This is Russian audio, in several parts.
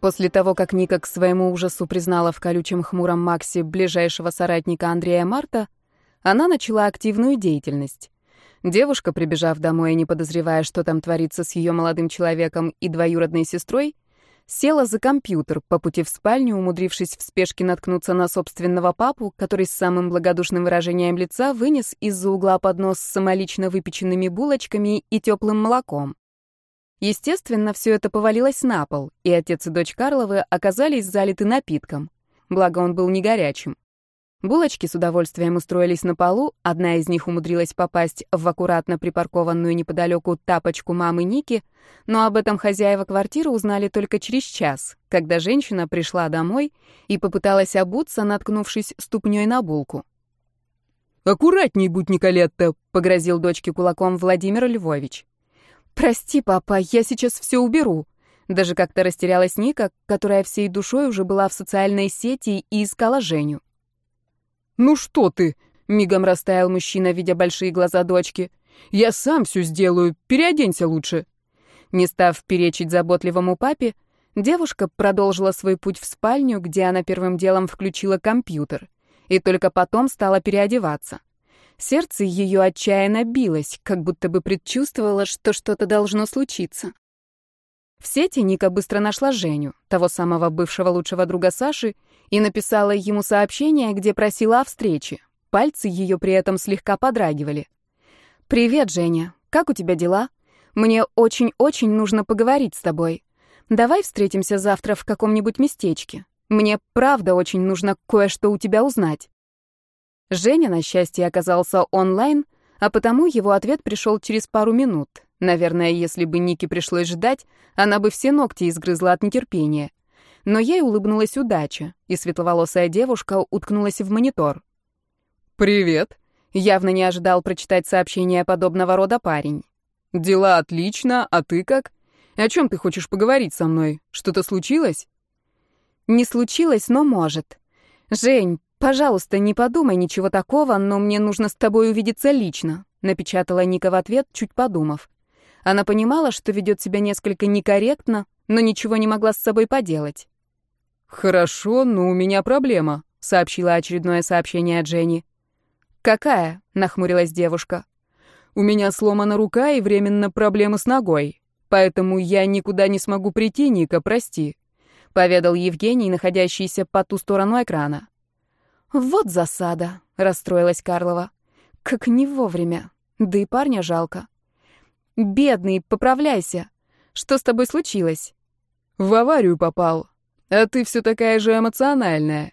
После того, как Ника к своему ужасу признала в колючем хмуром Максе ближайшего соратника Андрея Марта, она начала активную деятельность. Девушка, прибежав домой и не подозревая, что там творится с ее молодым человеком и двоюродной сестрой, села за компьютер, по пути в спальню, умудрившись в спешке наткнуться на собственного папу, который с самым благодушным выражением лица вынес из-за угла поднос с самолично выпеченными булочками и теплым молоком. Естественно, все это повалилось на пол, и отец и дочь Карловы оказались залиты напитком. Благо, он был не горячим. Булочки с удовольствием устроились на полу, одна из них умудрилась попасть в аккуратно припаркованную неподалеку тапочку мамы Ники, но об этом хозяева квартиры узнали только через час, когда женщина пришла домой и попыталась обуться, наткнувшись ступней на булку. «Аккуратней будь, Николетта», — погрозил дочке кулаком Владимир Львович. «Прости, папа, я сейчас все уберу». Даже как-то растерялась Ника, которая всей душой уже была в социальной сети и искала Женю. «Ну что ты?» — мигом растаял мужчина, видя большие глаза дочки. «Я сам все сделаю, переоденься лучше». Не став перечить заботливому папе, девушка продолжила свой путь в спальню, где она первым делом включила компьютер, и только потом стала переодеваться. Сердце ее отчаянно билось, как будто бы предчувствовало, что что-то должно случиться. В сети Ника быстро нашла Женю, того самого бывшего лучшего друга Саши, и написала ему сообщение, где просила о встрече. Пальцы ее при этом слегка подрагивали. «Привет, Женя. Как у тебя дела? Мне очень-очень нужно поговорить с тобой. Давай встретимся завтра в каком-нибудь местечке. Мне правда очень нужно кое-что у тебя узнать». Женя, на счастье, оказался онлайн, а потому его ответ пришел через пару минут. Наверное, если бы Нике пришлось ждать, она бы все ногти изгрызла от нетерпения. Но ей улыбнулась удача, и светловолосая девушка уткнулась в монитор. «Привет!» — явно не ожидал прочитать сообщение подобного рода парень. «Дела отлично, а ты как? О чем ты хочешь поговорить со мной? Что-то случилось?» «Не случилось, но может. Жень, «Пожалуйста, не подумай ничего такого, но мне нужно с тобой увидеться лично», напечатала Ника в ответ, чуть подумав. Она понимала, что ведет себя несколько некорректно, но ничего не могла с собой поделать. «Хорошо, но у меня проблема», — сообщила очередное сообщение от Жени. «Какая?» — нахмурилась девушка. «У меня сломана рука и временно проблемы с ногой, поэтому я никуда не смогу прийти, Ника, прости», — поведал Евгений, находящийся по ту сторону экрана. «Вот засада», — расстроилась Карлова. «Как не вовремя. Да и парня жалко». «Бедный, поправляйся. Что с тобой случилось?» «В аварию попал. А ты все такая же эмоциональная.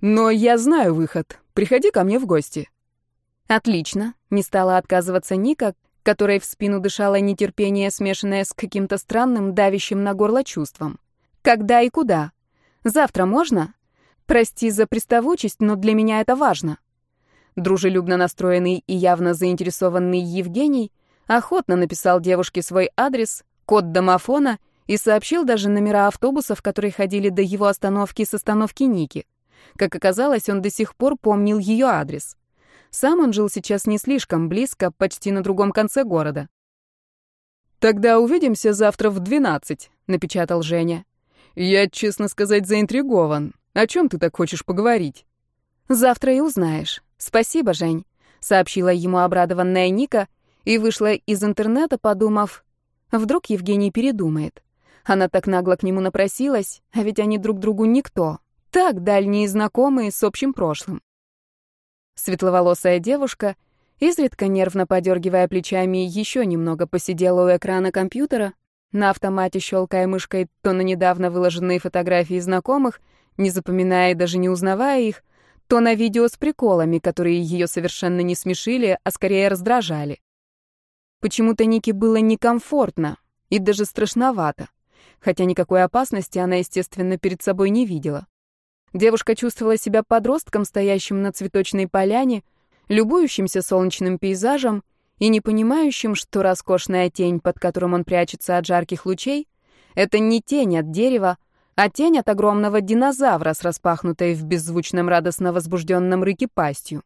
Но я знаю выход. Приходи ко мне в гости». «Отлично», — не стала отказываться Ника, которой в спину дышало нетерпение, смешанное с каким-то странным, давящим на горло чувством. «Когда и куда? Завтра можно?» Прости за приставучесть, но для меня это важно. Дружелюбно настроенный и явно заинтересованный Евгений охотно написал девушке свой адрес, код домофона и сообщил даже номера автобусов, которые ходили до его остановки с остановки Ники. Как оказалось, он до сих пор помнил ее адрес. Сам он жил сейчас не слишком близко, почти на другом конце города. «Тогда увидимся завтра в двенадцать», — напечатал Женя. «Я, честно сказать, заинтригован. О чем ты так хочешь поговорить? Завтра и узнаешь. Спасибо, Жень, сообщила ему обрадованная Ника и вышла из интернета, подумав, вдруг Евгений передумает. Она так нагло к нему напросилась, а ведь они друг другу никто. Так дальние знакомые с общим прошлым. Светловолосая девушка, изредка нервно подергивая плечами, еще немного посидела у экрана компьютера, на автомате щелкая мышкой то на недавно выложенные фотографии знакомых, не запоминая и даже не узнавая их, то на видео с приколами, которые ее совершенно не смешили, а скорее раздражали. Почему-то Нике было некомфортно и даже страшновато, хотя никакой опасности она, естественно, перед собой не видела. Девушка чувствовала себя подростком, стоящим на цветочной поляне, любующимся солнечным пейзажем и не понимающим, что роскошная тень, под которым он прячется от жарких лучей, это не тень от дерева, а тень от огромного динозавра с распахнутой в беззвучном радостно возбужденном рыке пастью.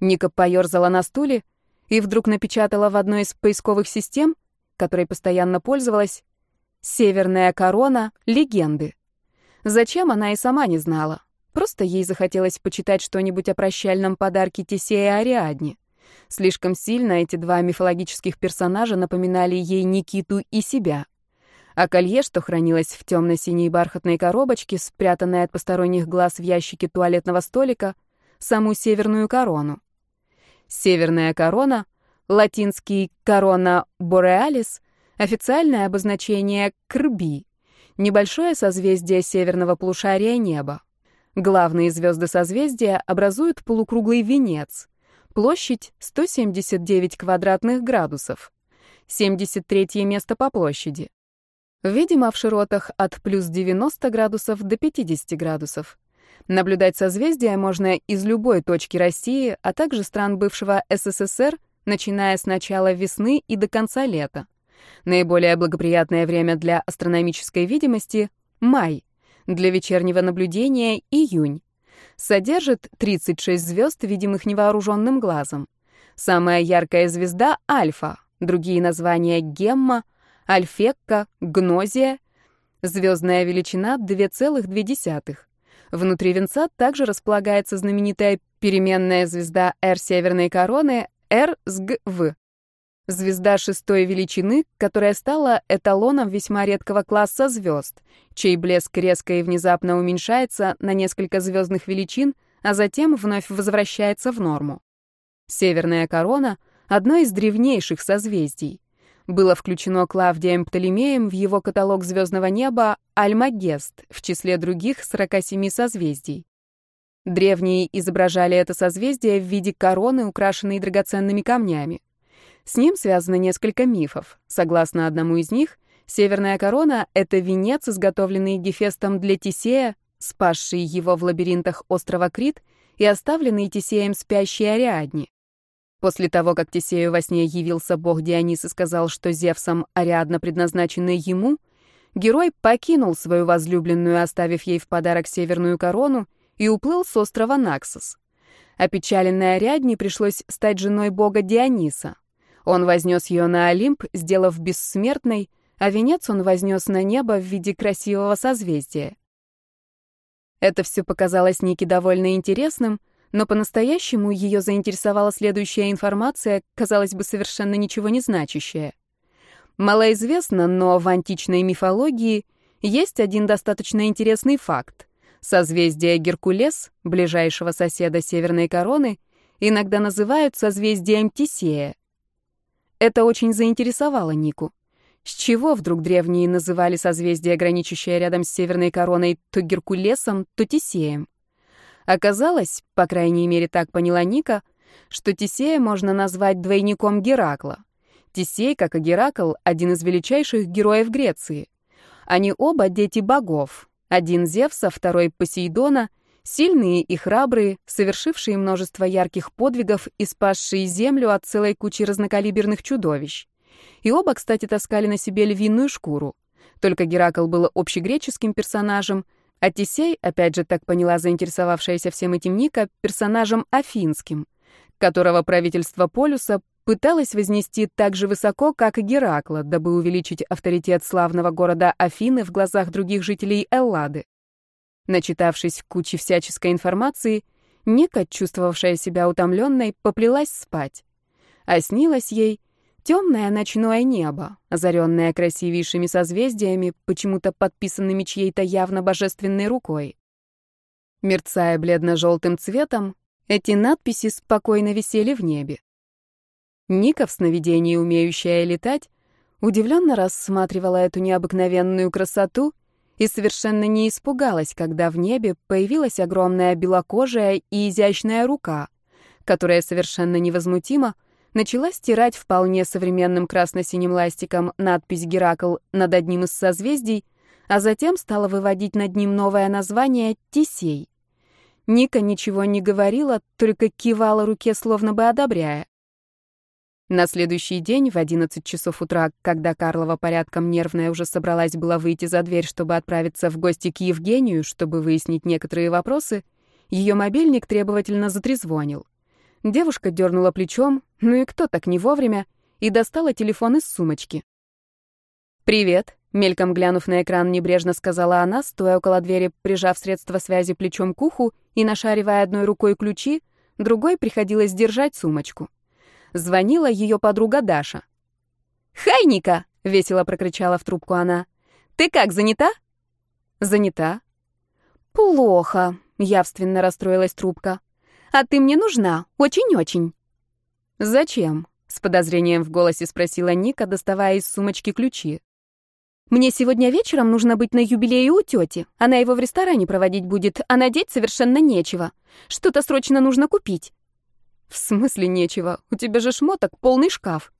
Ника поерзала на стуле и вдруг напечатала в одной из поисковых систем, которой постоянно пользовалась, «Северная корона. Легенды». Зачем, она и сама не знала. Просто ей захотелось почитать что-нибудь о прощальном подарке Тесея Ариадне. Слишком сильно эти два мифологических персонажа напоминали ей Никиту и себя. А колье, что хранилось в темно-синей бархатной коробочке, спрятанной от посторонних глаз в ящике туалетного столика, саму северную корону. Северная корона, латинский корона бореалис, официальное обозначение крби, небольшое созвездие северного полушария неба. Главные звезды созвездия образуют полукруглый венец. Площадь 179 квадратных градусов. 73 место по площади. Видимо, в широтах от плюс 90 градусов до 50 градусов. Наблюдать созвездия можно из любой точки России, а также стран бывшего СССР, начиная с начала весны и до конца лета. Наиболее благоприятное время для астрономической видимости — май, для вечернего наблюдения — июнь. Содержит 36 звезд, видимых невооруженным глазом. Самая яркая звезда — Альфа, другие названия — Гемма, Альфекка, Гнозия. Звездная величина — 2,2. Внутри венца также располагается знаменитая переменная звезда R северной короны R-СГВ. Звезда шестой величины, которая стала эталоном весьма редкого класса звезд, чей блеск резко и внезапно уменьшается на несколько звездных величин, а затем вновь возвращается в норму. Северная корона — одно из древнейших созвездий. Было включено Клавдием Птолемеем в его каталог звездного неба Альмагест в числе других 47 созвездий. Древние изображали это созвездие в виде короны, украшенной драгоценными камнями. С ним связано несколько мифов. Согласно одному из них, северная корона — это венец, изготовленный Гефестом для Тисея, спасший его в лабиринтах острова Крит и оставленный Тисеем спящей Ариадне. После того, как Тисею во сне явился бог Дионис и сказал, что Зевсом Ариадна предназначена ему, герой покинул свою возлюбленную, оставив ей в подарок северную корону, и уплыл с острова Наксос. Опечаленной Ариадне пришлось стать женой бога Диониса. Он вознес ее на Олимп, сделав бессмертной, а венец он вознес на небо в виде красивого созвездия. Это все показалось Нике довольно интересным, но по-настоящему ее заинтересовала следующая информация, казалось бы, совершенно ничего не значащая. Малоизвестно, но в античной мифологии есть один достаточно интересный факт. Созвездие Геркулес, ближайшего соседа Северной Короны, иногда называют созвездием Тисея. Это очень заинтересовало Нику. С чего вдруг древние называли созвездие, граничащее рядом с Северной Короной, то Геркулесом, то Тисеем? Оказалось, по крайней мере так поняла Ника, что Тисея можно назвать двойником Геракла. Тисей, как и Геракл, один из величайших героев Греции. Они оба дети богов. Один Зевса, второй Посейдона — Сильные и храбрые, совершившие множество ярких подвигов и спасшие землю от целой кучи разнокалиберных чудовищ. И оба, кстати, таскали на себе львиную шкуру. Только Геракл был общегреческим персонажем, а Тесей, опять же так поняла заинтересовавшаяся всем этим Ника, персонажем афинским, которого правительство Полюса пыталось вознести так же высоко, как и Геракла, дабы увеличить авторитет славного города Афины в глазах других жителей Эллады. Начитавшись кучи всяческой информации, Ника, чувствовавшая себя утомленной, поплелась спать. А снилось ей темное ночное небо, озаренное красивейшими созвездиями, почему-то подписанными чьей-то явно божественной рукой. Мерцая бледно-желтым цветом, эти надписи спокойно висели в небе. Ника, в сновидении умеющая летать, удивленно рассматривала эту необыкновенную красоту и совершенно не испугалась, когда в небе появилась огромная белокожая и изящная рука, которая совершенно невозмутимо начала стирать вполне современным красно-синим ластиком надпись «Геракл» над одним из созвездий, а затем стала выводить над ним новое название «Тисей». Ника ничего не говорила, только кивала руке, словно бы одобряя. На следующий день в 11 часов утра, когда Карлова порядком нервная уже собралась была выйти за дверь, чтобы отправиться в гости к Евгению, чтобы выяснить некоторые вопросы, ее мобильник требовательно затрезвонил. Девушка дернула плечом, ну и кто так не вовремя, и достала телефон из сумочки. «Привет», Мельком глянув на экран, небрежно сказала она, стоя около двери, прижав средство связи плечом к уху и нашаривая одной рукой ключи, другой приходилось держать сумочку. Звонила ее подруга Даша. «Хай, Ника!» — весело прокричала в трубку она. «Ты как, занята?» «Занята». «Плохо», — явственно расстроилась трубка. «А ты мне нужна, очень-очень». «Зачем?» — с подозрением в голосе спросила Ника, доставая из сумочки ключи. Мне сегодня вечером нужно быть на юбилее у тети. Она его в ресторане проводить будет, а надеть совершенно нечего. Что-то срочно нужно купить. В смысле нечего? У тебя же шмоток полный шкаф.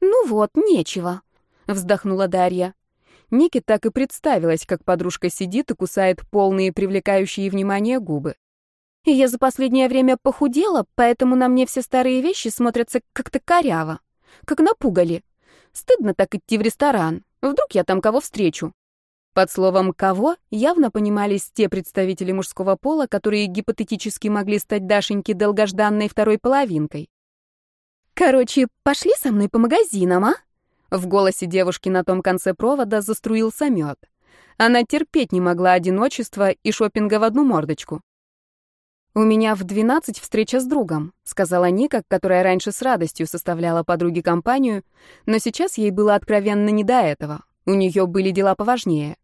Ну вот, нечего, вздохнула Дарья. Нике так и представилась, как подружка сидит и кусает полные привлекающие внимание губы. Я за последнее время похудела, поэтому на мне все старые вещи смотрятся как-то коряво, как напугали. Стыдно так идти в ресторан. Вдруг я там кого встречу? Под словом «кого» явно понимались те представители мужского пола, которые гипотетически могли стать Дашеньке долгожданной второй половинкой. «Короче, пошли со мной по магазинам, а?» В голосе девушки на том конце провода заструился мед. Она терпеть не могла одиночества и шопинга в одну мордочку. «У меня в двенадцать встреча с другом», — сказала Ника, которая раньше с радостью составляла подруге компанию, но сейчас ей было откровенно не до этого. У нее были дела поважнее.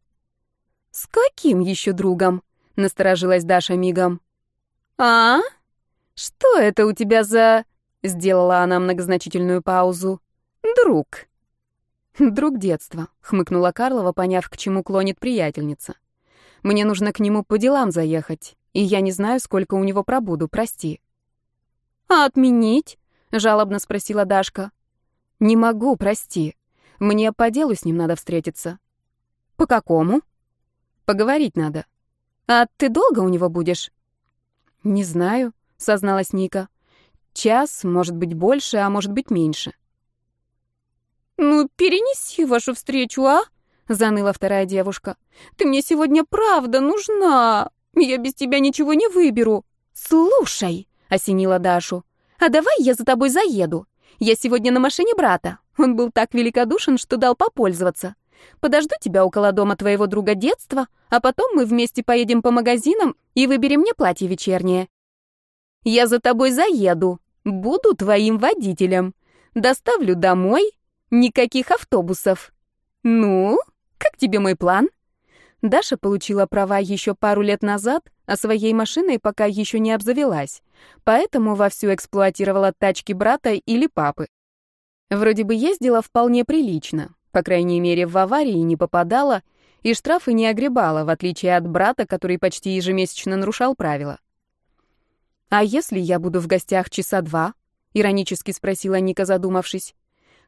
«С каким еще другом?» — насторожилась Даша мигом. «А? Что это у тебя за...» — сделала она многозначительную паузу. «Друг». «Друг детства», — хмыкнула Карлова, поняв, к чему клонит приятельница. «Мне нужно к нему по делам заехать и я не знаю, сколько у него пробуду, прости». «А отменить?» — жалобно спросила Дашка. «Не могу, прости. Мне по делу с ним надо встретиться». «По какому?» «Поговорить надо». «А ты долго у него будешь?» «Не знаю», — созналась Ника. «Час, может быть, больше, а может быть, меньше». «Ну, перенеси вашу встречу, а?» — заныла вторая девушка. «Ты мне сегодня правда нужна!» Я без тебя ничего не выберу. Слушай, осенила Дашу. А давай я за тобой заеду. Я сегодня на машине брата. Он был так великодушен, что дал попользоваться. Подожду тебя около дома твоего друга детства, а потом мы вместе поедем по магазинам и выберем мне платье вечернее. Я за тобой заеду. Буду твоим водителем. Доставлю домой. Никаких автобусов. Ну, как тебе мой план? Даша получила права еще пару лет назад, а своей машиной пока еще не обзавелась, поэтому вовсю эксплуатировала тачки брата или папы. Вроде бы ездила вполне прилично, по крайней мере, в аварии не попадала и штрафы не огребала, в отличие от брата, который почти ежемесячно нарушал правила. «А если я буду в гостях часа два?» — иронически спросила Ника, задумавшись.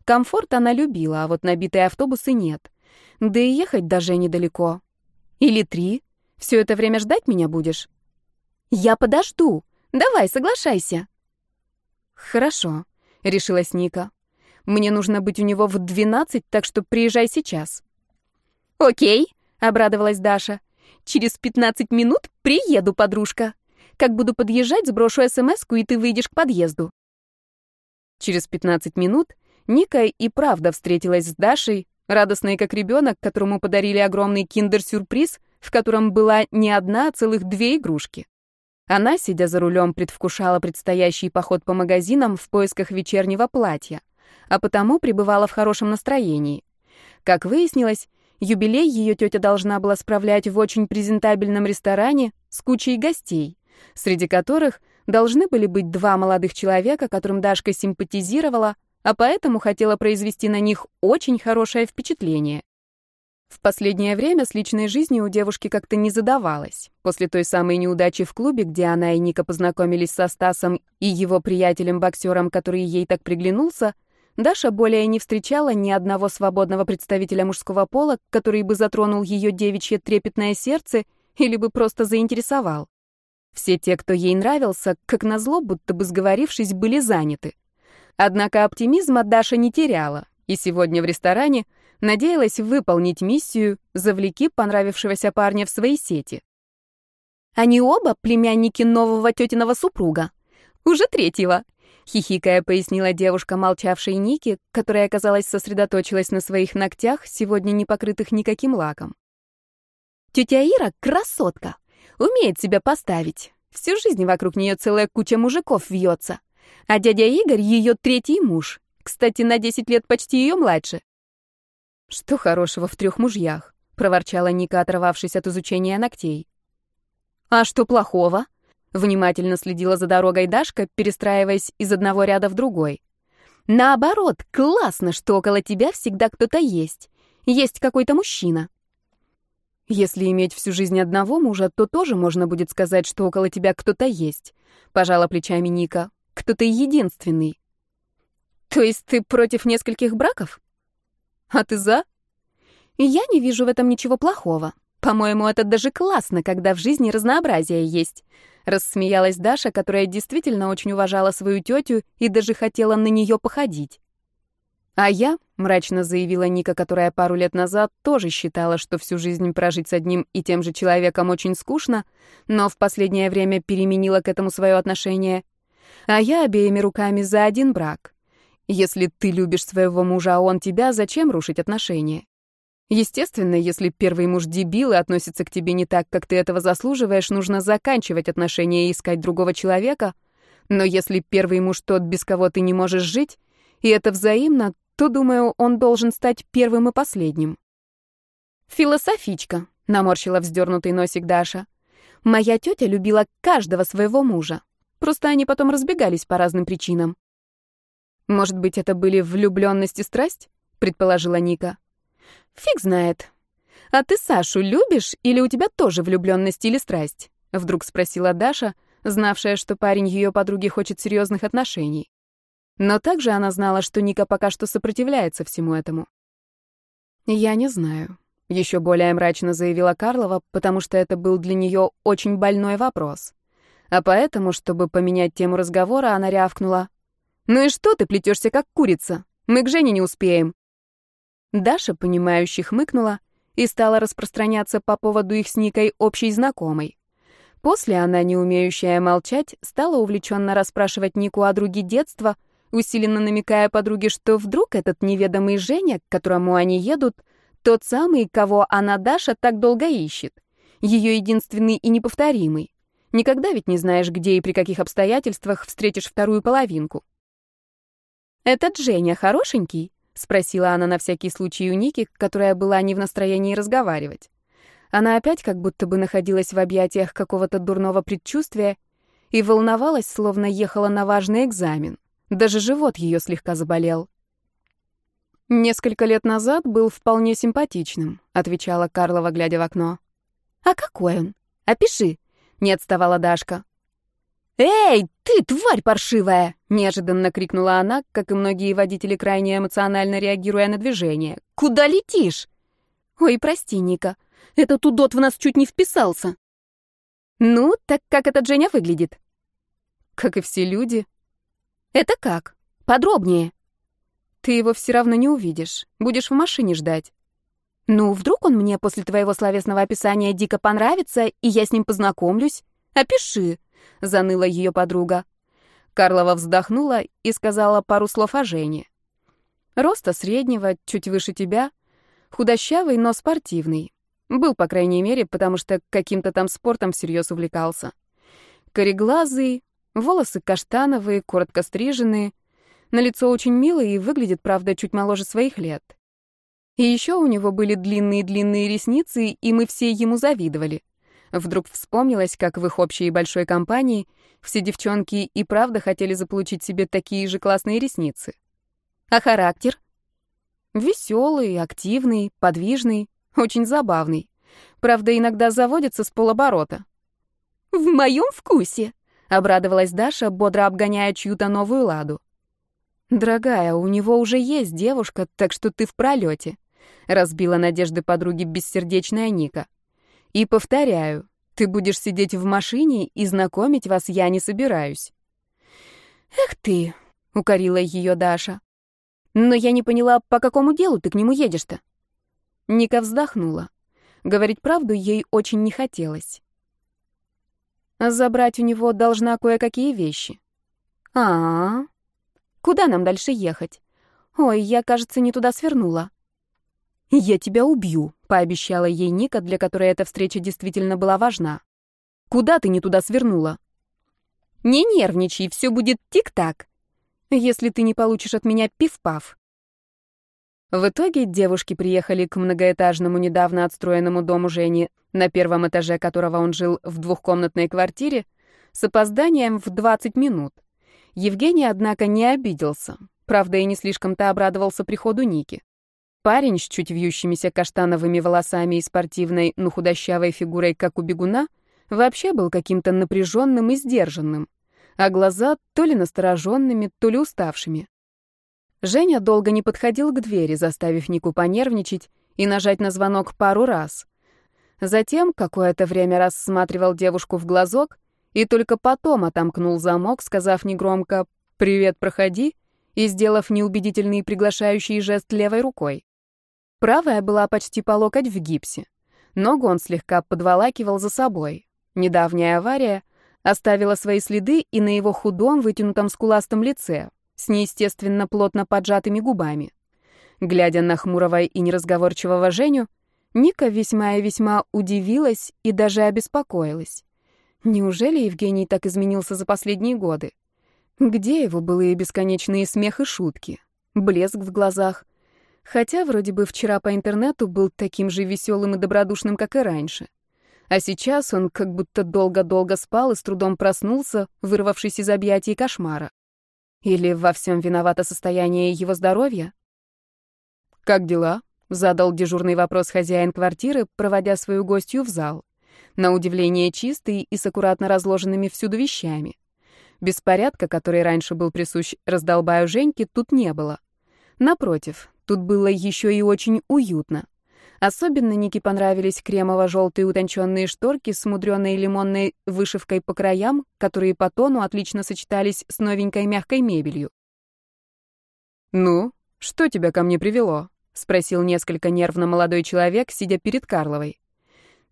Комфорт она любила, а вот набитые автобусы нет. Да и ехать даже недалеко, или три? Все это время ждать меня будешь? Я подожду. Давай, соглашайся. Хорошо, решилась Ника. Мне нужно быть у него в двенадцать, так что приезжай сейчас. Окей, обрадовалась Даша. Через пятнадцать минут приеду, подружка. Как буду подъезжать, сброшу СМСку, и ты выйдешь к подъезду. Через пятнадцать минут Ника и правда встретилась с Дашей, радостный как ребенок, которому подарили огромный киндер-сюрприз, в котором была не одна, а целых две игрушки. Она, сидя за рулем, предвкушала предстоящий поход по магазинам в поисках вечернего платья, а потому пребывала в хорошем настроении. Как выяснилось, юбилей ее тетя должна была справлять в очень презентабельном ресторане с кучей гостей, среди которых должны были быть два молодых человека, которым Дашка симпатизировала, а поэтому хотела произвести на них очень хорошее впечатление. В последнее время с личной жизнью у девушки как-то не задавалось. После той самой неудачи в клубе, где она и Ника познакомились со Стасом и его приятелем-боксером, который ей так приглянулся, Даша более не встречала ни одного свободного представителя мужского пола, который бы затронул ее девичье трепетное сердце или бы просто заинтересовал. Все те, кто ей нравился, как назло, будто бы сговорившись, были заняты. Однако оптимизма Даша не теряла, и сегодня в ресторане надеялась выполнить миссию «Завлеки понравившегося парня в свои сети». Они оба племянники нового тетиного супруга. Уже третьего. Хихикая пояснила девушка, молчавшей Ники, которая, казалось, сосредоточилась на своих ногтях, сегодня не покрытых никаким лаком. Тетя Ира — красотка, умеет себя поставить. Всю жизнь вокруг нее целая куча мужиков вьется. А дядя Игорь — ее третий муж. Кстати, на 10 лет почти ее младше. «Что хорошего в трех мужьях?» — проворчала Ника, оторвавшись от изучения ногтей. «А что плохого?» — внимательно следила за дорогой Дашка, перестраиваясь из одного ряда в другой. «Наоборот, классно, что около тебя всегда кто-то есть. Есть какой-то мужчина». Если иметь всю жизнь одного мужа, то тоже можно будет сказать, что около тебя кто-то есть. Пожала плечами Ника. Кто-то единственный. То есть ты против нескольких браков? А ты за? Я не вижу в этом ничего плохого. По-моему, это даже классно, когда в жизни разнообразие есть. Рассмеялась Даша, которая действительно очень уважала свою тетю и даже хотела на нее походить. А я, мрачно заявила Ника, которая пару лет назад тоже считала, что всю жизнь прожить с одним и тем же человеком очень скучно, но в последнее время переменила к этому свое отношение. А я обеими руками за один брак. Если ты любишь своего мужа, а он тебя, зачем рушить отношения? Естественно, если первый муж дебил и относится к тебе не так, как ты этого заслуживаешь, нужно заканчивать отношения и искать другого человека. Но если первый муж тот, без кого ты не можешь жить, и это взаимно, то, думаю, он должен стать первым и последним. «Философичка», — наморщила вздернутый носик Даша. «Моя тетя любила каждого своего мужа. Просто они потом разбегались по разным причинам». «Может быть, это были влюбленность и страсть?» — предположила Ника. «Фиг знает. А ты Сашу любишь или у тебя тоже влюбленность или страсть?» — вдруг спросила Даша, знавшая, что парень ее подруги хочет серьезных отношений. Но также она знала, что Ника пока что сопротивляется всему этому. «Я не знаю», — еще более мрачно заявила Карлова, потому что это был для нее очень больной вопрос. А поэтому, чтобы поменять тему разговора, она рявкнула. «Ну и что ты плетешься, как курица? Мы к Жене не успеем». Даша, понимающе хмыкнула и стала распространяться по поводу их с Никой общей знакомой. После она, не умеющая молчать, стала увлеченно расспрашивать Нику о друге детства — усиленно намекая подруге, что вдруг этот неведомый Женя, к которому они едут, тот самый, кого она, Даша, так долго ищет. Ее единственный и неповторимый. Никогда ведь не знаешь, где и при каких обстоятельствах встретишь вторую половинку. «Этот Женя хорошенький?» — спросила она на всякий случай у Ники, которая была не в настроении разговаривать. Она опять как будто бы находилась в объятиях какого-то дурного предчувствия и волновалась, словно ехала на важный экзамен. Даже живот ее слегка заболел. «Несколько лет назад был вполне симпатичным», — отвечала Карлова, глядя в окно. «А какой он? Опиши», — не отставала Дашка. «Эй, ты, тварь паршивая!» — неожиданно крикнула она, как и многие водители, крайне эмоционально реагируя на движение. «Куда летишь?» «Ой, прости, Ника, этот удот в нас чуть не вписался». «Ну, так как этот Женя выглядит?» «Как и все люди», «Это как? Подробнее». «Ты его все равно не увидишь. Будешь в машине ждать». «Ну, вдруг он мне после твоего словесного описания дико понравится, и я с ним познакомлюсь? Опиши», — заныла ее подруга. Карлова вздохнула и сказала пару слов о Жене. Роста среднего, чуть выше тебя, худощавый, но спортивный. Был, по крайней мере, потому что каким-то там спортом всерьез увлекался. Кореглазый, Волосы каштановые, коротко стриженные. На лицо очень милый и выглядит, правда, чуть моложе своих лет. И еще у него были длинные-длинные ресницы, и мы все ему завидовали. Вдруг вспомнилось, как в их общей большой компании все девчонки и правда хотели заполучить себе такие же классные ресницы. А характер? Веселый, активный, подвижный, очень забавный. Правда, иногда заводится с полоборота. «В моем вкусе!» — обрадовалась Даша, бодро обгоняя чью-то новую ладу. «Дорогая, у него уже есть девушка, так что ты в пролете», — разбила надежды подруги бессердечная Ника. «И повторяю, ты будешь сидеть в машине, и знакомить вас я не собираюсь». «Эх ты», — укорила ее Даша. «Но я не поняла, по какому делу ты к нему едешь-то?» Ника вздохнула. Говорить правду ей очень не хотелось. Забрать у него должна кое-какие вещи. А, -а, -а Куда нам дальше ехать? Ой, я, кажется, не туда свернула. «Я тебя убью», — пообещала ей Ника, для которой эта встреча действительно была важна. «Куда ты не туда свернула?» «Не нервничай, все будет тик-так, если ты не получишь от меня пиф-паф». В итоге девушки приехали к многоэтажному недавно отстроенному дому Жени, на первом этаже которого он жил в двухкомнатной квартире, с опозданием в 20 минут. Евгений, однако, не обиделся. Правда, и не слишком-то обрадовался приходу Ники. Парень с чуть вьющимися каштановыми волосами и спортивной, но худощавой фигурой, как у бегуна, вообще был каким-то напряженным и сдержанным, а глаза то ли настороженными, то ли уставшими. Женя долго не подходил к двери, заставив Нику понервничать и нажать на звонок пару раз. Затем какое-то время рассматривал девушку в глазок и только потом отомкнул замок, сказав негромко «Привет, проходи» и сделав неубедительный приглашающий жест левой рукой. Правая была почти по локоть в гипсе. Ногу он слегка подволакивал за собой. Недавняя авария оставила свои следы и на его худом, вытянутом скуластом лице, с неестественно плотно поджатыми губами. Глядя на хмурого и неразговорчивого Женю, Ника весьма и весьма удивилась и даже обеспокоилась. Неужели Евгений так изменился за последние годы? Где его былые бесконечные смех и шутки? Блеск в глазах, Хотя вроде бы вчера по интернету был таким же веселым и добродушным, как и раньше. А сейчас он как будто долго-долго спал и с трудом проснулся, вырвавшись из объятий кошмара. Или во всем виновато состояние его здоровья? «Как дела?» — задал дежурный вопрос хозяин квартиры, проводя свою гостью в зал. На удивление чистый и с аккуратно разложенными всюду вещами. Беспорядка, который раньше был присущ раздолбаю Женьке, тут не было. Напротив, Тут было еще и очень уютно. Особенно Нике понравились кремово-желтые утонченные шторки с мудреной лимонной вышивкой по краям, которые по тону отлично сочетались с новенькой мягкой мебелью. «Ну, что тебя ко мне привело?» — спросил несколько нервно молодой человек, сидя перед Карловой.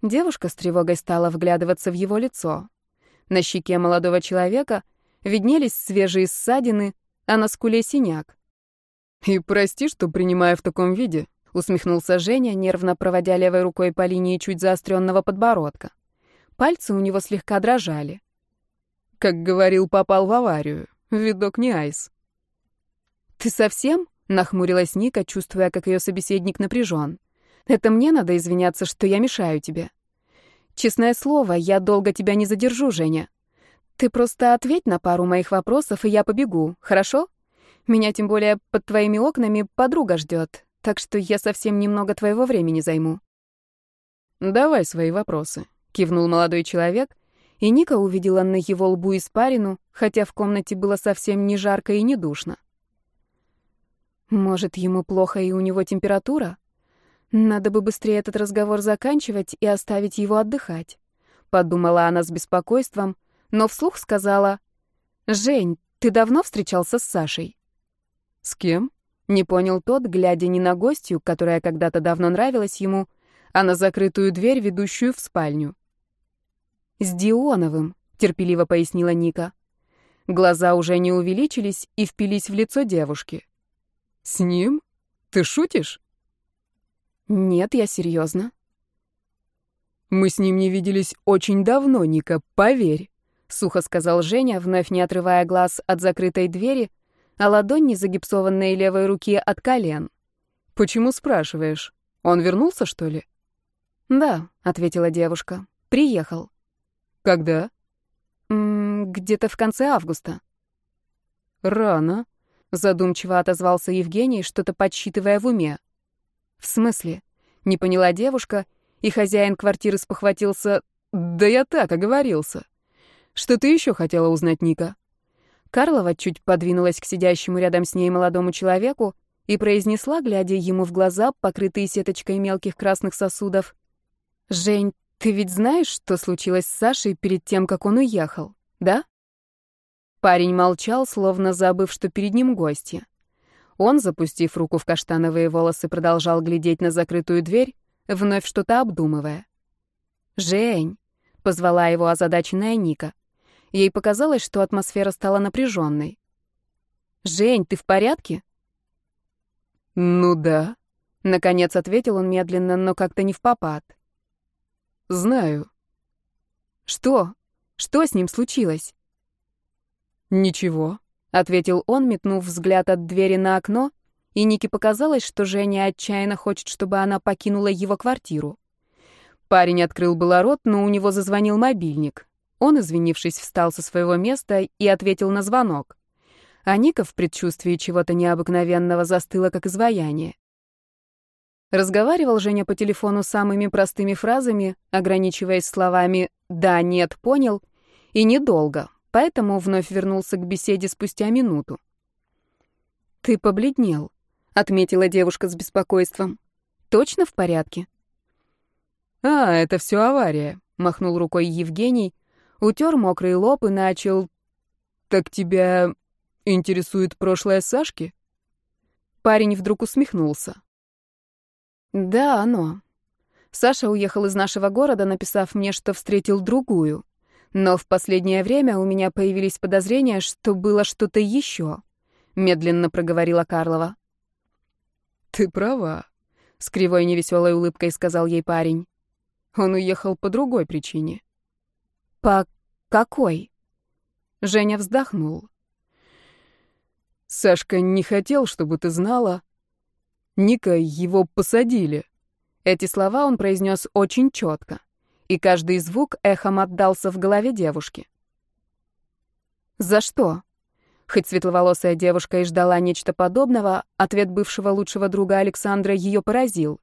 Девушка с тревогой стала вглядываться в его лицо. На щеке молодого человека виднелись свежие ссадины, а на скуле синяк. «И прости, что принимаю в таком виде», — усмехнулся Женя, нервно проводя левой рукой по линии чуть заостренного подбородка. Пальцы у него слегка дрожали. Как говорил, попал в аварию. Видок не айс. «Ты совсем?» — нахмурилась Ника, чувствуя, как ее собеседник напряжен. «Это мне надо извиняться, что я мешаю тебе. Честное слово, я долго тебя не задержу, Женя. Ты просто ответь на пару моих вопросов, и я побегу, хорошо?» Меня тем более под твоими окнами подруга ждет, так что я совсем немного твоего времени займу». «Давай свои вопросы», — кивнул молодой человек, и Ника увидела на его лбу испарину, хотя в комнате было совсем не жарко и не душно. «Может, ему плохо и у него температура? Надо бы быстрее этот разговор заканчивать и оставить его отдыхать», — подумала она с беспокойством, но вслух сказала, «Жень, ты давно встречался с Сашей?» «С кем?» — не понял тот, глядя не на гостью, которая когда-то давно нравилась ему, а на закрытую дверь, ведущую в спальню. «С Дионовым», — терпеливо пояснила Ника. Глаза уже не увеличились и впились в лицо девушки. «С ним? Ты шутишь?» «Нет, я серьезно. «Мы с ним не виделись очень давно, Ника, поверь», — сухо сказал Женя, вновь не отрывая глаз от закрытой двери, а ладонь не загипсованной левой руки от колен. «Почему спрашиваешь? Он вернулся, что ли?» «Да», — ответила девушка. «Приехал». «Когда?» «Где-то в конце августа». «Рано», — задумчиво отозвался Евгений, что-то подсчитывая в уме. «В смысле?» — не поняла девушка, и хозяин квартиры спохватился. «Да я так оговорился. Что ты еще хотела узнать, Ника?» Карлова чуть подвинулась к сидящему рядом с ней молодому человеку и произнесла, глядя ему в глаза, покрытые сеточкой мелких красных сосудов. «Жень, ты ведь знаешь, что случилось с Сашей перед тем, как он уехал, да?» Парень молчал, словно забыв, что перед ним гости. Он, запустив руку в каштановые волосы, продолжал глядеть на закрытую дверь, вновь что-то обдумывая. «Жень!» — позвала его озадаченная Ника — Ей показалось, что атмосфера стала напряженной. «Жень, ты в порядке?» «Ну да», — наконец ответил он медленно, но как-то не в попад. «Знаю». «Что? Что с ним случилось?» «Ничего», — ответил он, метнув взгляд от двери на окно, и Нике показалось, что Женя отчаянно хочет, чтобы она покинула его квартиру. Парень открыл было рот, но у него зазвонил мобильник. Он, извинившись, встал со своего места и ответил на звонок. А Ника в предчувствии чего-то необыкновенного застыла, как изваяние. Разговаривал Женя по телефону самыми простыми фразами, ограничиваясь словами «да», «нет», «понял» и недолго, поэтому вновь вернулся к беседе спустя минуту. «Ты побледнел», — отметила девушка с беспокойством. «Точно в порядке?» «А, это все авария», — махнул рукой Евгений, утер мокрый лоб и начал... «Так тебя интересует прошлое Сашки?» Парень вдруг усмехнулся. «Да, оно. Саша уехал из нашего города, написав мне, что встретил другую. Но в последнее время у меня появились подозрения, что было что-то еще», — медленно проговорила Карлова. «Ты права», — с кривой невеселой улыбкой сказал ей парень. Он уехал по другой причине. «По какой?» Женя вздохнул. «Сашка не хотел, чтобы ты знала. Ника, его посадили». Эти слова он произнес очень четко, и каждый звук эхом отдался в голове девушки. «За что?» Хоть светловолосая девушка и ждала нечто подобного, ответ бывшего лучшего друга Александра ее поразил.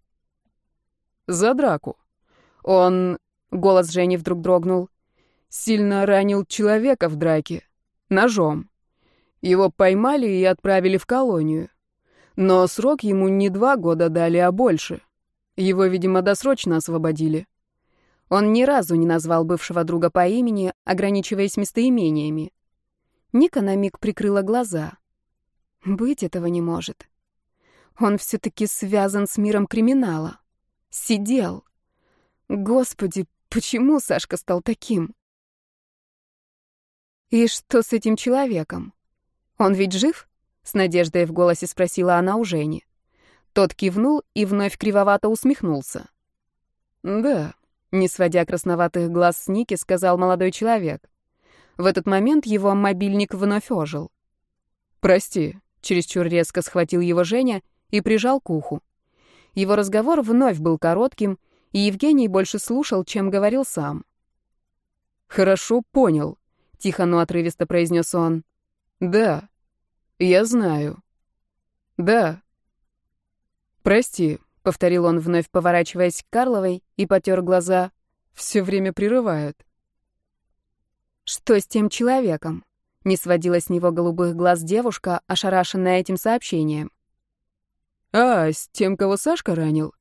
«За драку. Он...» — голос Жени вдруг дрогнул сильно ранил человека в драке. Ножом. Его поймали и отправили в колонию. Но срок ему не два года дали, а больше. Его, видимо, досрочно освободили. Он ни разу не назвал бывшего друга по имени, ограничиваясь местоимениями. Ника на миг прикрыла глаза. Быть этого не может. Он все-таки связан с миром криминала. Сидел. Господи, почему Сашка стал таким? «И что с этим человеком? Он ведь жив?» — с надеждой в голосе спросила она у Жени. Тот кивнул и вновь кривовато усмехнулся. «Да», — не сводя красноватых глаз с Ники, сказал молодой человек. В этот момент его мобильник вновь ожил. «Прости», — чересчур резко схватил его Женя и прижал к уху. Его разговор вновь был коротким, и Евгений больше слушал, чем говорил сам. «Хорошо, понял», Тихо, но отрывисто произнес он. Да, я знаю. Да. Прости, повторил он вновь, поворачиваясь к Карловой и потер глаза. Все время прерывают. Что с тем человеком? Не сводила с него голубых глаз девушка, ошарашенная этим сообщением. А, с тем, кого Сашка ранил.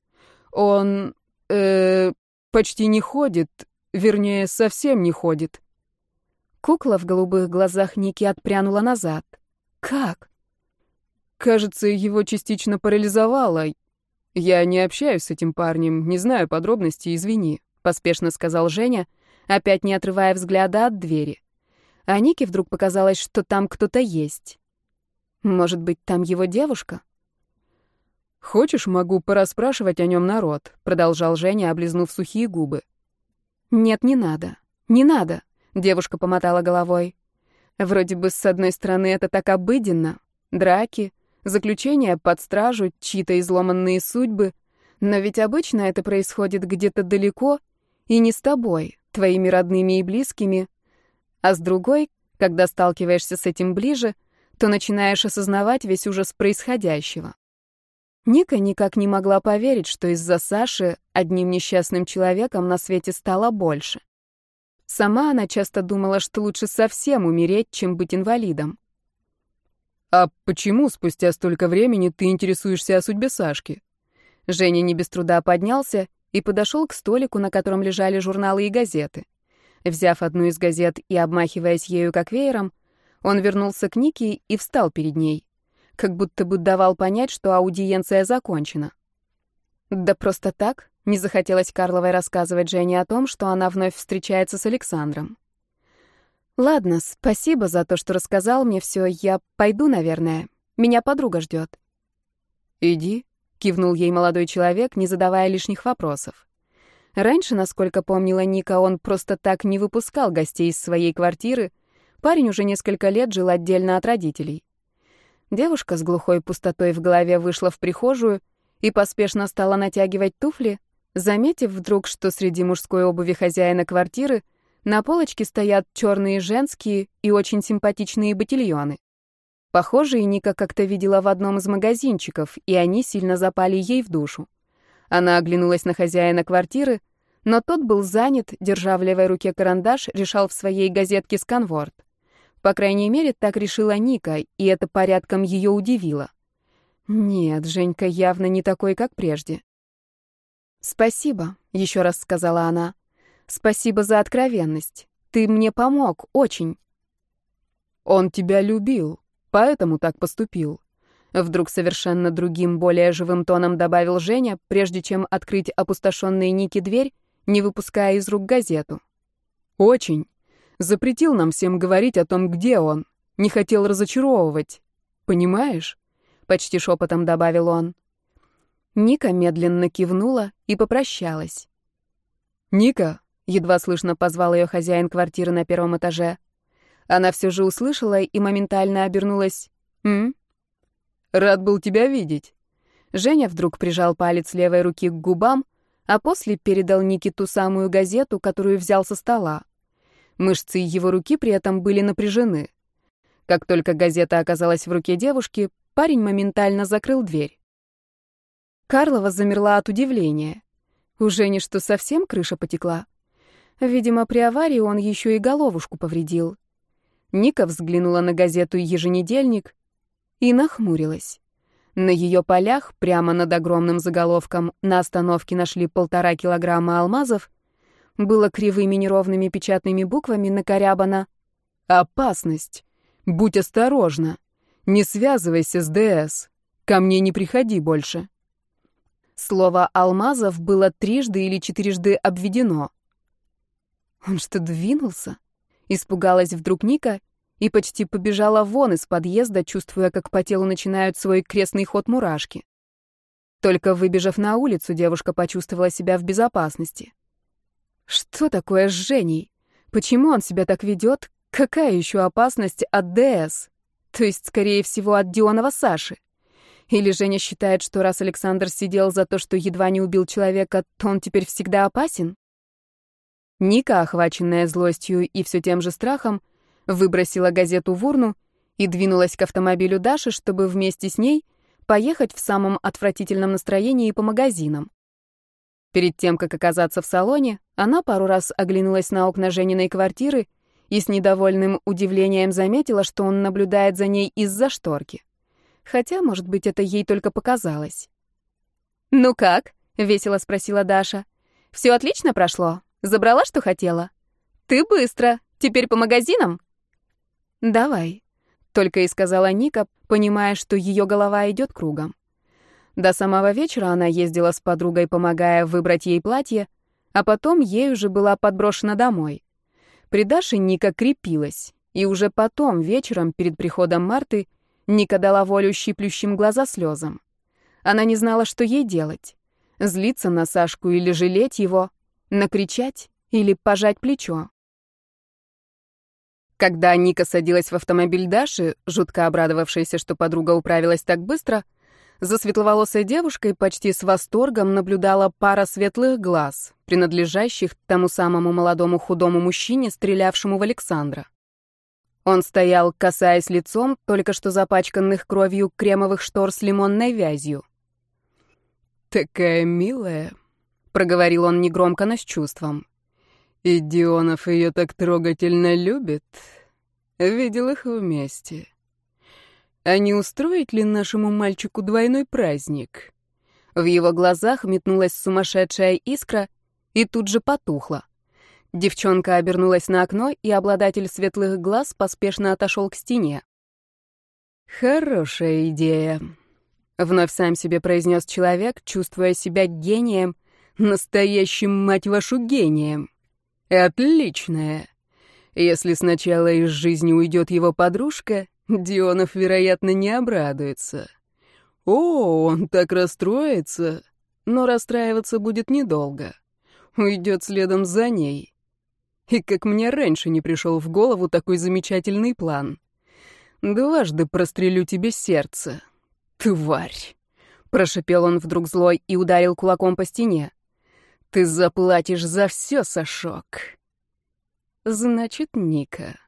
Он, э, почти не ходит, вернее, совсем не ходит. Кукла в голубых глазах Ники отпрянула назад. Как? Кажется, его частично парализовало. Я не общаюсь с этим парнем, не знаю подробностей, извини, поспешно сказал Женя, опять не отрывая взгляда от двери. А Нике вдруг показалось, что там кто-то есть. Может быть, там его девушка? «Хочешь, могу пораспрашивать о нем народ», — продолжал Женя, облизнув сухие губы. «Нет, не надо. Не надо. Девушка помотала головой. Вроде бы, с одной стороны, это так обыденно. Драки, заключения под стражу, чьи-то изломанные судьбы. Но ведь обычно это происходит где-то далеко и не с тобой, твоими родными и близкими. А с другой, когда сталкиваешься с этим ближе, то начинаешь осознавать весь ужас происходящего. Ника никак не могла поверить, что из-за Саши одним несчастным человеком на свете стало больше. Сама она часто думала, что лучше совсем умереть, чем быть инвалидом. «А почему спустя столько времени ты интересуешься о судьбе Сашки?» Женя не без труда поднялся и подошел к столику, на котором лежали журналы и газеты. Взяв одну из газет и обмахиваясь ею как веером, он вернулся к Нике и встал перед ней, как будто бы давал понять, что аудиенция закончена. Да просто так, не захотелось Карловой рассказывать Жене о том, что она вновь встречается с Александром. Ладно, спасибо за то, что рассказал мне все. Я пойду, наверное. Меня подруга ждет. Иди, кивнул ей молодой человек, не задавая лишних вопросов. Раньше, насколько помнила Ника, он просто так не выпускал гостей из своей квартиры. Парень уже несколько лет жил отдельно от родителей. Девушка с глухой пустотой в голове вышла в прихожую и поспешно стала натягивать туфли, заметив вдруг, что среди мужской обуви хозяина квартиры на полочке стоят черные женские и очень симпатичные ботильоны. Похожие Ника как-то видела в одном из магазинчиков, и они сильно запали ей в душу. Она оглянулась на хозяина квартиры, но тот был занят, держа в левой руке карандаш, решал в своей газетке сканворд. По крайней мере, так решила Ника, и это порядком ее удивило. Нет, Женька явно не такой, как прежде. «Спасибо», — еще раз сказала она. «Спасибо за откровенность. Ты мне помог, очень». «Он тебя любил, поэтому так поступил», — вдруг совершенно другим, более живым тоном добавил Женя, прежде чем открыть опустошенные Ники дверь, не выпуская из рук газету. «Очень. Запретил нам всем говорить о том, где он. Не хотел разочаровывать. Понимаешь?» Почти шепотом добавил он. Ника медленно кивнула и попрощалась. «Ника!» — едва слышно позвал ее хозяин квартиры на первом этаже. Она все же услышала и моментально обернулась. «М?» «Рад был тебя видеть». Женя вдруг прижал палец левой руки к губам, а после передал Нике ту самую газету, которую взял со стола. Мышцы его руки при этом были напряжены. Как только газета оказалась в руке девушки, парень моментально закрыл дверь. Карлова замерла от удивления. Уже не что совсем крыша потекла. Видимо, при аварии он еще и головушку повредил. Ника взглянула на газету «Еженедельник» и нахмурилась. На ее полях, прямо над огромным заголовком, на остановке нашли полтора килограмма алмазов — было кривыми неровными печатными буквами накорябано «Опасность! Будь осторожна! Не связывайся с ДС! Ко мне не приходи больше!» Слово «алмазов» было трижды или четырежды обведено. Он что, двинулся? Испугалась вдруг Ника и почти побежала вон из подъезда, чувствуя, как по телу начинают свой крестный ход мурашки. Только выбежав на улицу, девушка почувствовала себя в безопасности. Что такое с Женей? Почему он себя так ведет? Какая еще опасность от ДС? То есть, скорее всего, от Дионова Саши? Или Женя считает, что раз Александр сидел за то, что едва не убил человека, то он теперь всегда опасен? Ника, охваченная злостью и все тем же страхом, выбросила газету в урну и двинулась к автомобилю Даши, чтобы вместе с ней поехать в самом отвратительном настроении по магазинам. Перед тем, как оказаться в салоне, она пару раз оглянулась на окна Жениной квартиры и с недовольным удивлением заметила, что он наблюдает за ней из-за шторки. Хотя, может быть, это ей только показалось. «Ну как?» — весело спросила Даша. «Все отлично прошло? Забрала, что хотела?» «Ты быстро. Теперь по магазинам?» «Давай», — только и сказала Ника, понимая, что ее голова идет кругом. До самого вечера она ездила с подругой, помогая выбрать ей платье, а потом ей уже была подброшена домой. При Даше Ника крепилась, и уже потом, вечером, перед приходом Марты, Ника дала волю щиплющим глаза слезам. Она не знала, что ей делать. Злиться на Сашку или жалеть его, накричать или пожать плечо. Когда Ника садилась в автомобиль Даши, жутко обрадовавшаяся, что подруга управилась так быстро, за светловолосой девушкой почти с восторгом наблюдала пара светлых глаз, принадлежащих тому самому молодому худому мужчине, стрелявшему в Александра. Он стоял, касаясь лицом только что запачканных кровью кремовых штор с лимонной вязью. «Такая милая», — проговорил он негромко, но с чувством. «И Дионов ее так трогательно любит. Видел их вместе». А не устроить ли нашему мальчику двойной праздник? В его глазах метнулась сумасшедшая искра и тут же потухла. Девчонка обернулась на окно, и обладатель светлых глаз поспешно отошел к стене. «Хорошая идея», — вновь сам себе произнес человек, чувствуя себя гением, настоящим, мать вашу, гением. «Отличная. Если сначала из жизни уйдет его подружка, Дионов, вероятно, не обрадуется. О, он так расстроится, но расстраиваться будет недолго. Уйдет следом за ней. И как мне раньше не пришел в голову такой замечательный план. Дважды прострелю тебе сердце. Тварь. Прошипел он вдруг злой и ударил кулаком по стене. Ты заплатишь за все, Сашок. Значит, Ника.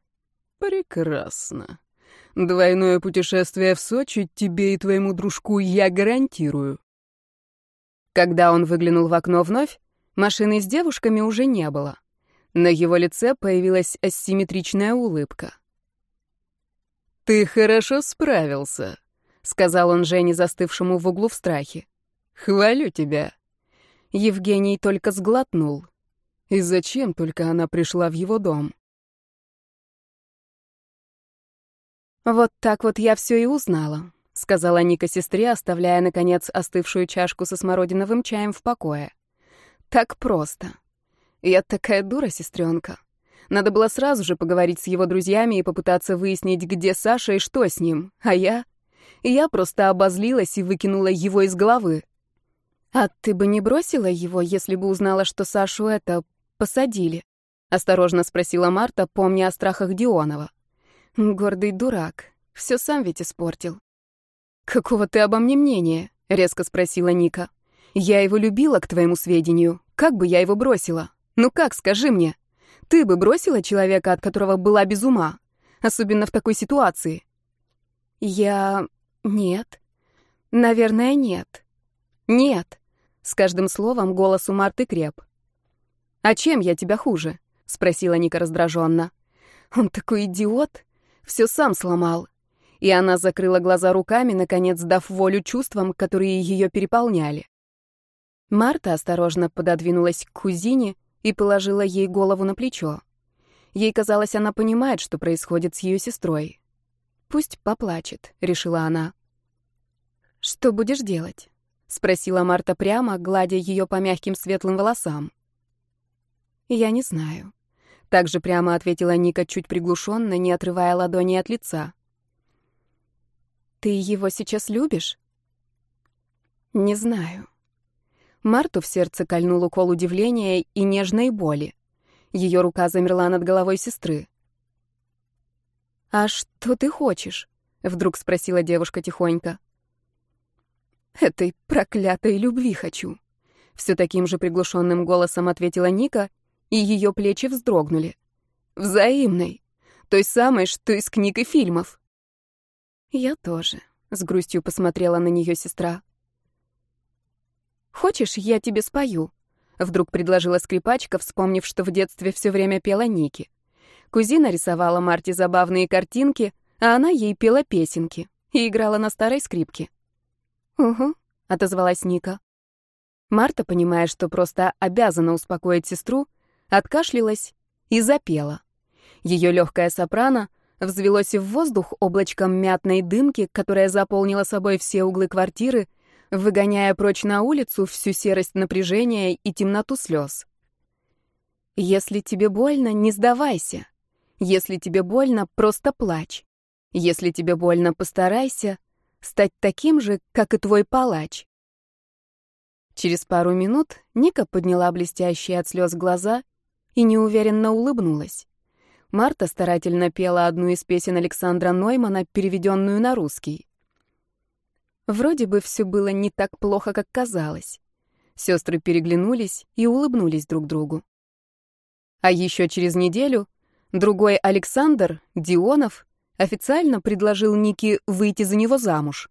Прекрасно. Двойное путешествие в Сочи тебе и твоему дружку я гарантирую. Когда он выглянул в окно вновь, машины с девушками уже не было. На его лице появилась асимметричная улыбка. «Ты хорошо справился», — сказал он Жене, застывшему в углу в страхе. «Хвалю тебя». Евгений только сглотнул. И зачем только она пришла в его дом? «Вот так вот я все и узнала», — сказала Ника сестре, оставляя, наконец, остывшую чашку со смородиновым чаем в покое. «Так просто. Я такая дура, сестренка. Надо было сразу же поговорить с его друзьями и попытаться выяснить, где Саша и что с ним. А я... Я просто обозлилась и выкинула его из головы. «А ты бы не бросила его, если бы узнала, что Сашу это... посадили?» — осторожно спросила Марта, помня о страхах Дионова. Гордый дурак. Все сам ведь испортил. «Какого ты обо мне мнения?» — резко спросила Ника. «Я его любила, к твоему сведению. Как бы я его бросила? Ну как, скажи мне? Ты бы бросила человека, от которого была без ума? Особенно в такой ситуации?» «Я... нет. Наверное, нет. Нет». С каждым словом голос у Марты креп. «А чем я тебя хуже?» — спросила Ника раздраженно. «Он такой идиот. Все сам сломал. И она закрыла глаза руками, наконец дав волю чувствам, которые ее переполняли. Марта осторожно пододвинулась к кузине и положила ей голову на плечо. Ей казалось, она понимает, что происходит с ее сестрой. «Пусть поплачет», — решила она. «Что будешь делать?» — спросила Марта прямо, гладя ее по мягким светлым волосам. «Я не знаю», так же прямо ответила Ника, чуть приглушенно, не отрывая ладони от лица. «Ты его сейчас любишь?» «Не знаю». Марту в сердце кольнул укол удивления и нежной боли. Ее рука замерла над головой сестры. «А что ты хочешь?» — вдруг спросила девушка тихонько. «Этой проклятой любви хочу», — все таким же приглушенным голосом ответила Ника и ее плечи вздрогнули. Взаимной. Той самой, что из книг и фильмов. Я тоже, с грустью посмотрела на нее сестра. Хочешь, я тебе спою? Вдруг предложила скрипачка, вспомнив, что в детстве все время пела Ники. Кузина рисовала Марте забавные картинки, а она ей пела песенки и играла на старой скрипке. «Угу», — отозвалась Ника. Марта, понимая, что просто обязана успокоить сестру, откашлялась и запела. Ее легкая сопрано взвелось в воздух облачком мятной дымки, которая заполнила собой все углы квартиры, выгоняя прочь на улицу всю серость напряжения и темноту слез. Если тебе больно, не сдавайся. Если тебе больно, просто плачь. Если тебе больно, постарайся стать таким же, как и твой палач. Через пару минут Ника подняла блестящие от слез глаза и неуверенно улыбнулась. Марта старательно пела одну из песен Александра Ноймана, переведенную на русский. Вроде бы все было не так плохо, как казалось. Сестры переглянулись и улыбнулись друг другу. А еще через неделю другой Александр, Дионов, официально предложил Нике выйти за него замуж.